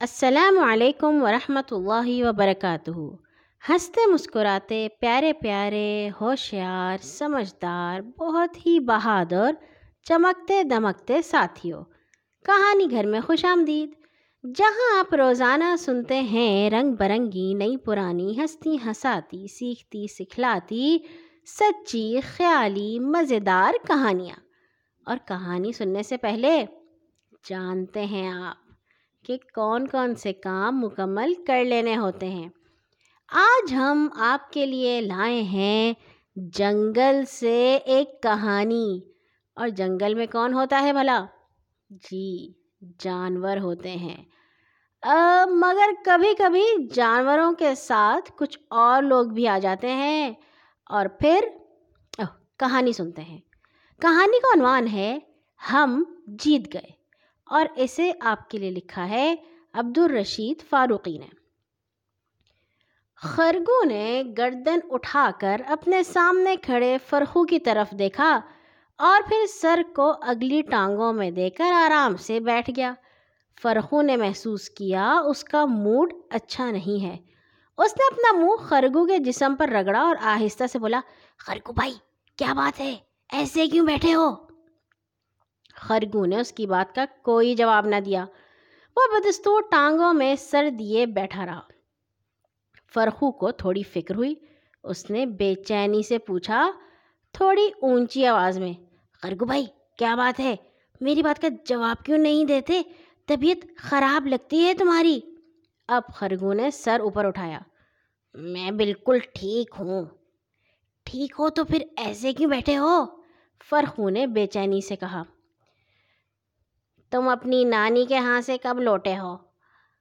السلام علیکم ورحمۃ اللہ وبرکاتہ۔ ہنستے مسکراتے، پیارے پیارے، ہوشیار، سمجھدار، بہت ہی بہادر، چمکتے دمکتے ساتھیوں کہانی گھر میں خوش آمدید۔ جہاں آپ روزانہ سنتے ہیں، رنگ برنگی، نئی پرانی ہستی ہساتی سیکھتی، سکھلاتی، سچی، خیالی، مزیدار کہانیاں۔ اور کہانی سننے سے پہلے، جانتے ہیں آپ۔ کہ کون کون سے کام مکمل کر لینے ہوتے ہیں۔ آج ہم آپ کے لیے لائے ہیں جنگل سے ایک کہانی۔ اور جنگل میں کون ہوتا ہے بھلا؟ جی جانور ہوتے ہیں۔ مگر کبھی کبھی جانوروں کے ساتھ کچھ اور لوگ بھی آ جاتے ہیں۔ اور پھر کہانی سنتے ہیں۔ کہانی کا عنوان ہے، ہم جیت گئے۔ اور اسے آپ کے لیے لکھا ہے عبد الرشید فاروقی نے۔ خرگو نے گردن اٹھا کر اپنے سامنے کھڑے فرخو کی طرف دیکھا اور پھر سر کو اگلی ٹانگوں میں دے کر آرام سے بیٹھ گیا۔ فرخو نے محسوس کیا اس کا موڈ اچھا نہیں ہے۔ اس نے اپنا منہ خرگو کے جسم پر رگڑا اور آہستہ سے بولا خرگو بھائی، کیا بات ہے؟ ایسے کیوں بیٹھے ہو؟ خرگو نے اس کی بات کا کوئی جواب نہ دیا۔ وہ بدستور ٹانگوں میں سر دیے بیٹھا رہا۔ فرخو کو تھوڑی فکر ہوئی۔ اس نے بے چینی سے پوچھا، تھوڑی اونچی آواز میں، خرگو بھائی، کیا بات ہے؟ میری بات کا جواب کیوں نہیں دیتے؟ طبیعت خراب لگتی ہے تمہاری اب خرگو نے سر اوپر اٹھایا۔ میں بالکل ٹھیک ہوں۔ ٹھیک ہو تو پھر ایسے کیوں بیٹھے ہو فرخو نے بے چینی سے کہا۔ تم اپنی نانی کے ہاں سے کب لوٹے ہو؟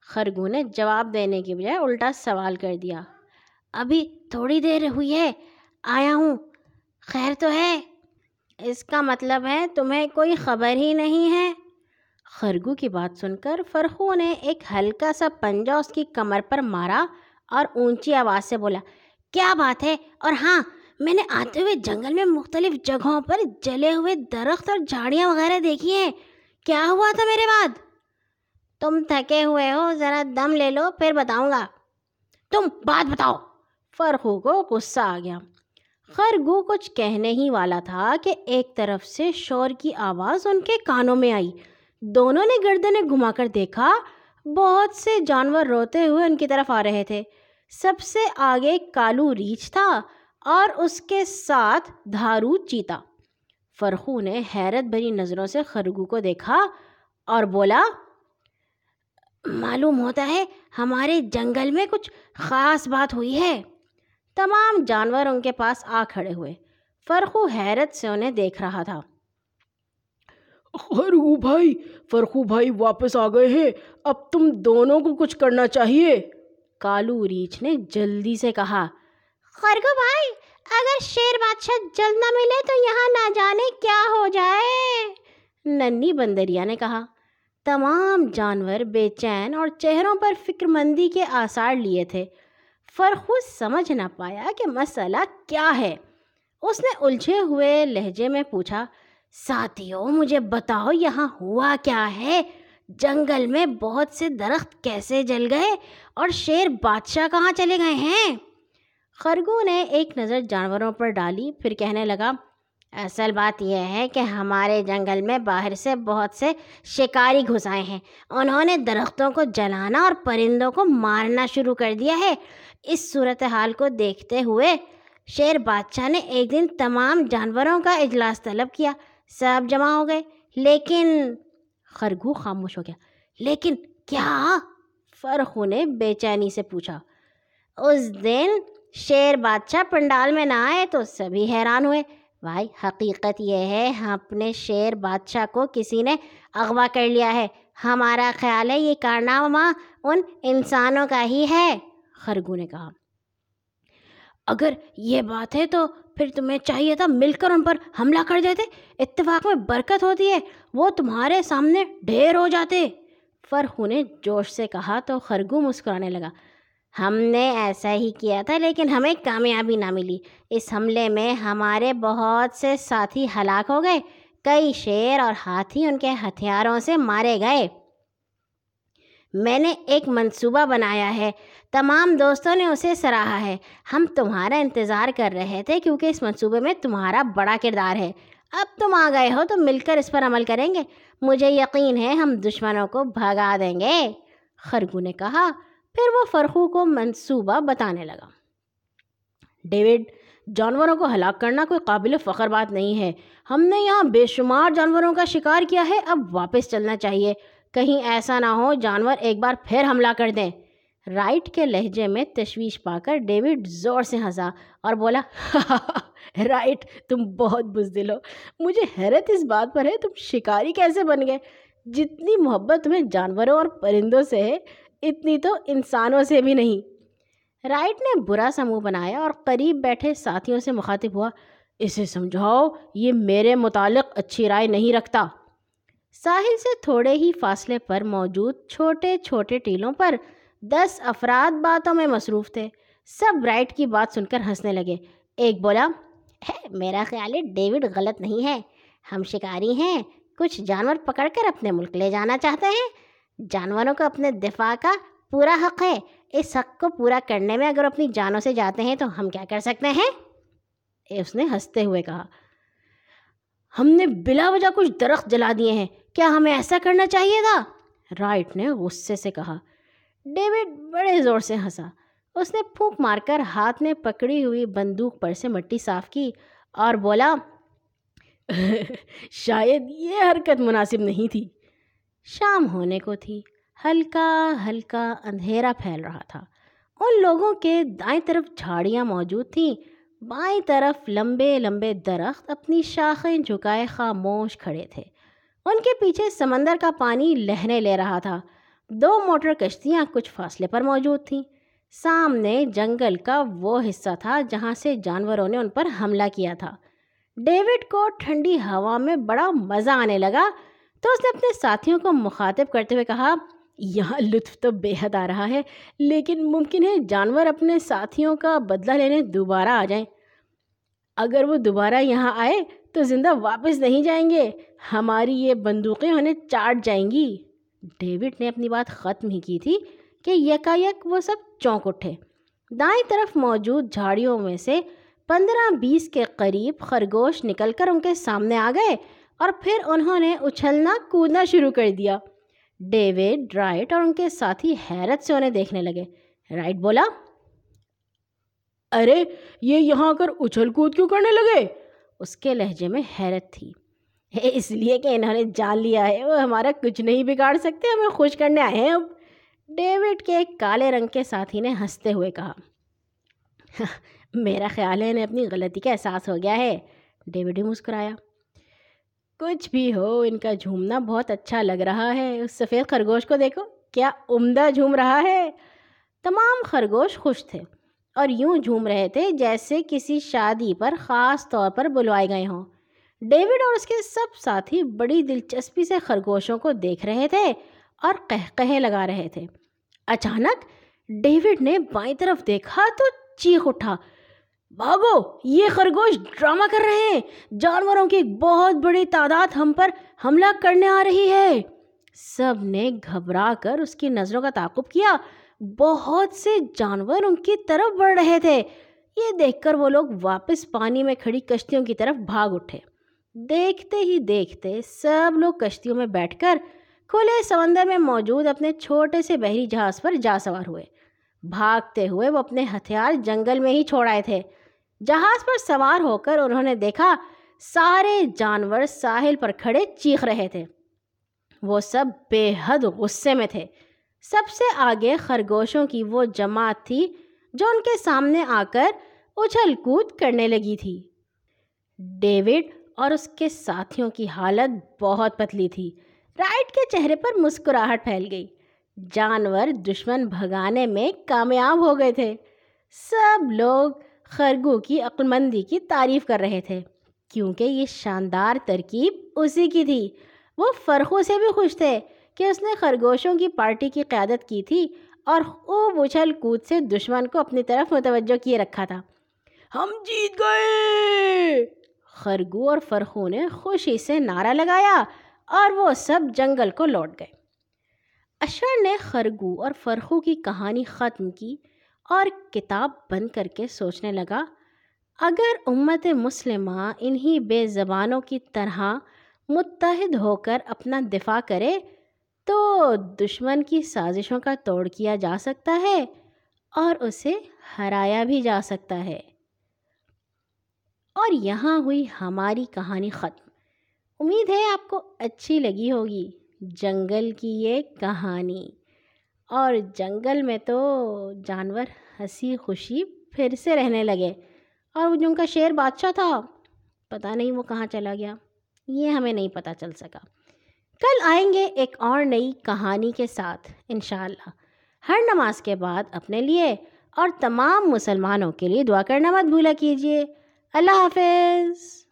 خرگو نے جواب دینے کی بجائے الٹا سوال کر دیا۔ ابھی تھوڑی دیر ہوئی ہے، آیا ہوں۔ خیر تو ہے۔ اس کا مطلب ہے تمہیں کوئی خبر ہی نہیں ہے۔ خرگو کی بات سن کر فرخو نے ایک ہلکا سا پنجا اس کی کمر پر مارا اور اونچی آواز سے بولا، کیا بات ہے؟ اور ہاں میں نے آتے ہوئے جنگل میں مختلف جگہوں پر جلے ہوئے درخت اور جھاڑیاں وغیرہ دیکھی ہیں۔ کیا ہوا تھا میرے بعد تم تھکے ہوئے ہو، ذرا دم لے لو، پھر بتاؤں گا۔ تم بات بتاؤ۔ فرخو کو غصہ آ گیا۔ خرگو کچھ کہنے ہی والا تھا کہ ایک طرف سے شور کی آواز ان کے کانوں میں آئی۔ دونوں نے گردنیں گھما کر دیکھا۔ بہت سے جانور روتے ہوئے ان کی طرف آ رہے تھے۔ سب سے آگے کالو ریچھ تھا اور اس کے ساتھ دھارو چیتا۔ فرخو نے حیرت بھری نظروں سے خرگو کو دیکھا اور بولا معلوم ہوتا ہے ہمارے جنگل میں کچھ خاص بات ہوئی ہے۔ تمام جانور ان کے پاس آ کھڑے ہوئے۔ فرخو حیرت سے انہیں دیکھ رہا تھا۔ خرگو بھائی فرخو بھائی واپس آ گئے ہیں۔ اب تم دونوں کو کچھ کرنا چاہیے۔ کالو ریچھ نے جلدی سے کہا خرگو بھائی اگر شیر بادشاہ جلد نہ ملے تو یہاں نہ جانے کیا ہو جائے؟ ننی بندریا نے کہا، تمام جانور بے چین اور چہروں پر فکر مندی کے آثار لیے تھے۔ فرخو سمجھ نہ پایا کہ مسئلہ کیا ہے۔ اس نے الجھے ہوئے لہجے میں پوچھا ساتھیوں مجھے بتاؤ یہاں ہوا کیا ہے؟ جنگل میں بہت سے درخت کیسے جل گئے اور شیر بادشاہ کہاں چلے گئے ہیں؟ خرگو نے ایک نظر جانوروں پر ڈالی، پھر کہنے لگا، اصل بات یہ ہے کہ ہمارے جنگل میں باہر سے بہت سے شکاری گھس آئے ہیں۔ انہوں نے درختوں کو جلانا اور پرندوں کو مارنا شروع کر دیا ہے۔ اس صورت حال کو دیکھتے ہوئے شیر بادشاہ نے ایک دن تمام جانوروں کا اجلاس طلب کیا۔ سب جمع ہو گئے۔ لیکن خرگو خاموش ہو گیا۔ لیکن کیا؟ فرخو نے بے چینی سے پوچھا۔ اس دن شیر بادشاہ پنڈال میں نہ آئے تو سبھی حیران ہوئے۔ بھائی، حقیقت یہ ہے اپنے شیر بادشاہ کو کسی نے اغوا کر لیا ہے۔ ہمارا خیال ہے، یہ کارنامہ ان انسانوں کا ہی ہے۔ خرگو نے کہا۔ اگر یہ بات ہے تو پھر تمہیں چاہیے تھا مل کر ان پر حملہ کر دیتے۔ اتفاق میں برکت ہوتی ہے، وہ تمہارے سامنے ڈھیر ہو جاتے۔ فرخو نے جوش سے کہا تو خرگو مسکرانے لگا۔ ہم نے ایسا ہی کیا تھا، لیکن ہمیں کامیابی نہ ملی۔ اس حملے میں ہمارے بہت سے ساتھی ہلاک ہو گئے۔ کئی شیر اور ہاتھی ان کے ہتھیاروں سے مارے گئے۔ میں نے ایک منصوبہ بنایا ہے۔ تمام دوستوں نے اسے سراہا ہے۔ ہم تمہارا انتظار کر رہے تھے کیونکہ اس منصوبے میں تمہارا بڑا کردار ہے۔ اب تم آ گئے ہو تو مل کر اس پر عمل کریں گے۔ مجھے یقین ہے ہم دشمنوں کو بھگا دیں گے۔ خرگو نے کہا پھر وہ فرخو کو منصوبہ بتانے لگا۔ ڈیوڈ، جانوروں کو ہلاک کرنا کوئی قابل فخر بات نہیں ہے۔ ہم نے یہاں بے شمار جانوروں کا شکار کیا ہے، اب واپس چلنا چاہیے۔ کہیں ایسا نہ ہو، جانور ایک بار پھر حملہ کر دیں۔ رائٹ کے لہجے میں تشویش پا کر ڈیوڈ زور سے ہنسا اور بولا، رائٹ، تم بہت بزدل ہو۔ مجھے حیرت اس بات پر ہے، تم شکاری کیسے بن گئے؟ جتنی محبت تمہیں جانوروں اور پرندوں سے ہے اتنی تو انسانوں سے بھی نہیں۔ رائٹ نے برا سا منہ بنایا اور قریب بیٹھے ساتھیوں سے مخاطب ہوا، اسے سمجھاؤ، یہ میرے متعلق اچھی رائے نہیں رکھتا۔ ساحل سے تھوڑے ہی فاصلے پر موجود چھوٹے چھوٹے ٹیلوں پر دس افراد باتوں میں مصروف تھے۔ سب رائٹ کی بات سن کر ہنسنے لگے۔ ایک بولا میرا خیال ہے ڈیوڈ غلط نہیں ہے۔ ہم شکاری ہیں، کچھ جانور پکڑ کر اپنے ملک لے جانا چاہتے ہیں۔ جانوروں کو اپنے دفاع کا پورا حق ہے۔ اس حق کو پورا کرنے میں اگر اپنی جانوں سے جاتے ہیں تو ہم کیا کر سکتے ہیں؟ اس نے ہنستے ہوئے کہا۔ ہم نے بلا وجہ کچھ درخت جلا دیے ہیں۔ کیا ہمیں ایسا کرنا چاہیے تھا رائٹ نے غصے سے کہا۔ ڈیوڈ بڑے زور سے ہنسا۔ اس نے پھونک مار کر ہاتھ میں پکڑی ہوئی بندوق پر سے مٹی صاف کی اور بولا، شاید یہ حرکت مناسب نہیں تھی۔ شام ہونے کو تھی۔ ہلکا ہلکا اندھیرا پھیل رہا تھا۔ ان لوگوں کے دائیں طرف جھاڑیاں موجود تھیں۔ بائیں طرف لمبے لمبے درخت اپنی شاخیں جھکائے خاموش کھڑے تھے۔ ان کے پیچھے سمندر کا پانی لہنے لے رہا تھا۔ دو موٹر کشتیاں کچھ فاصلے پر موجود تھیں۔ سامنے جنگل کا وہ حصہ تھا جہاں سے جانوروں نے ان پر حملہ کیا تھا۔ ڈیوڈ کو ٹھنڈی ہوا میں بڑا مزہ آنے لگا۔ تو اس نے اپنے ساتھیوں کو مخاطب کرتے ہوئے کہا، یہاں لطف تو بے حد آ رہا ہے، لیکن ممکن ہے جانور اپنے ساتھیوں کا بدلہ لینے دوبارہ آ جائیں۔ اگر وہ دوبارہ یہاں آئے تو زندہ واپس نہیں جائیں گے، ہماری یہ بندوقیں انہیں چاٹ جائیں گی۔ ڈیوڈ نے اپنی بات ختم ہی کی تھی کہ یکا یک وہ سب چونک اٹھے۔ دائیں طرف موجود جھاڑیوں میں سے پندرہ بیس کے قریب خرگوش نکل کر ان کے سامنے آ گئے۔ اور پھر انہوں نے اچھلنا کودنا شروع کر دیا۔ ڈیوڈ رائٹ اور ان کے ساتھی حیرت سے انہیں دیکھنے لگے۔ رائٹ بولا، ارے، یہ یہاں کر اچھل کود کیوں کرنے لگے؟ اس کے لہجے میں حیرت تھی۔ اس لیے کہ انہوں نے جان لیا ہے، وہ ہمارا کچھ نہیں بگاڑ سکتے، ہمیں خوش کرنے آئے ہیں اب۔ ڈیوڈ کے ایک کالے رنگ کے ساتھی نے ہنستے ہوئے کہا، میرا خیال ہے انہیں اپنی غلطی کا احساس ہو گیا ہے۔ ڈیوڈ ہی مسکرایا۔ کچھ بھی ہو، ان کا جھومنا بہت اچھا لگ رہا ہے۔ اس سفید خرگوش کو دیکھو، کیا عمدہ جھوم رہا ہے۔ تمام خرگوش خوش تھے اور یوں جھوم رہے تھے جیسے کسی شادی پر خاص طور پر بلوائے گئے ہوں۔ ڈیوڈ اور اس کے سب ساتھی بڑی دلچسپی سے خرگوشوں کو دیکھ رہے تھے اور کہہ لگا رہے تھے۔ اچانک ڈیوڈ نے بائیں طرف دیکھا تو چیخ اٹھا۔ بھاگو، یہ خرگوش ڈرامہ کر رہے ہیں۔ جانوروں کی ایک بہت بڑی تعداد ہم پر حملہ کرنے آ رہی ہے۔ سب نے گھبرا کر اس کی نظروں کا تعاقب کیا۔ بہت سے جانور ان کی طرف بڑھ رہے تھے۔ یہ دیکھ کر وہ لوگ واپس پانی میں کھڑی کشتیوں کی طرف بھاگ اٹھے۔ دیکھتے ہی دیکھتے سب لوگ کشتیوں میں بیٹھ کر کھلے سمندر میں موجود اپنے چھوٹے سے بحری جہاز پر جا سوار ہوئے۔ بھاگتے ہوئے وہ اپنے ہتھیار جنگل میں ہی چھوڑ آئے تھے۔ جہاز پر سوار ہو کر انہوں نے دیکھا سارے جانور ساحل پر کھڑے چیخ رہے تھے۔ وہ سب بے حد غصے میں تھے۔ سب سے آگے خرگوشوں کی وہ جماعت تھی جو ان کے سامنے آ کر اچھل کود کرنے لگی تھی۔ ڈیوڈ اور اس کے ساتھیوں کی حالت بہت پتلی تھی۔ رائٹ کے چہرے پر مسکراہٹ پھیل گئی۔ جانور دشمن بھگانے میں کامیاب ہو گئے تھے۔ سب لوگ خرگو کی عقلمندی کی تعریف کر رہے تھے، کیونکہ یہ شاندار ترکیب اسی کی تھی۔ وہ فرخوں سے بھی خوش تھے کہ اس نے خرگوشوں کی پارٹی کی قیادت کی تھی اور خوب اچھل کود سے دشمن کو اپنی طرف متوجہ کیے رکھا تھا۔ ہم جیت گئے! خرگو اور فرخو نے خوشی سے نعرہ لگایا اور وہ سب جنگل کو لوٹ گئے۔ اشر نے خرگو اور فرخو کی کہانی ختم کی اور کتاب بند کر کے سوچنے لگا، اگر امت مسلمہ انہی بے زبانوں کی طرح متحد ہو کر اپنا دفاع کرے، تو دشمن کی سازشوں کا توڑ کیا جا سکتا ہے اور اسے ہرایا بھی جا سکتا ہے۔ اور یہاں ہوئی ہماری کہانی ختم۔ امید ہے آپ کو اچھی لگی ہوگی۔ جنگل کی یہ کہانی۔ اور جنگل میں تو جانور ہنسی خوشی پھر سے رہنے لگے۔ اور وہ جو ان کا شیر بادشاہ تھا، پتہ نہیں وہ کہاں چلا گیا۔ یہ ہمیں نہیں پتہ چل سکا۔ کل آئیں گے ایک اور نئی کہانی کے ساتھ، انشاءاللہ۔ ہر نماز کے بعد اپنے لیے اور تمام مسلمانوں کے لیے دعا کرنا مت بھولا کیجیے۔ اللہ حافظ۔